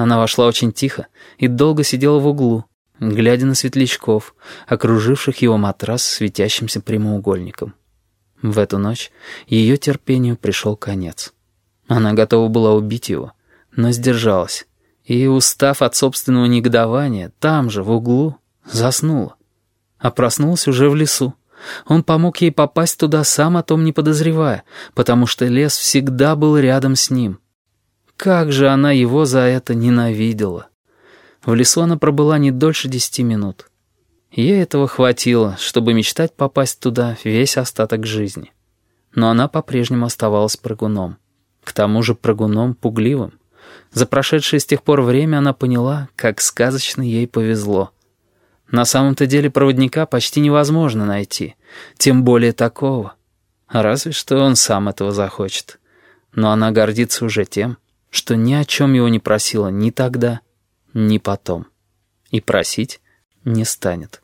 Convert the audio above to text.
Она вошла очень тихо и долго сидела в углу, глядя на светлячков, окруживших его матрас светящимся прямоугольником. В эту ночь ее терпению пришел конец. Она готова была убить его, но сдержалась, и, устав от собственного негодования, там же, в углу, заснула. А проснулась уже в лесу. Он помог ей попасть туда, сам о том не подозревая, потому что лес всегда был рядом с ним. Как же она его за это ненавидела! В лесу она пробыла не дольше десяти минут. Ей этого хватило, чтобы мечтать попасть туда весь остаток жизни. Но она по-прежнему оставалась прыгуном. К тому же прыгуном пугливым. За прошедшее с тех пор время она поняла, как сказочно ей повезло. На самом-то деле проводника почти невозможно найти, тем более такого. Разве что он сам этого захочет. Но она гордится уже тем, что ни о чем его не просила ни тогда, ни потом. И просить не станет.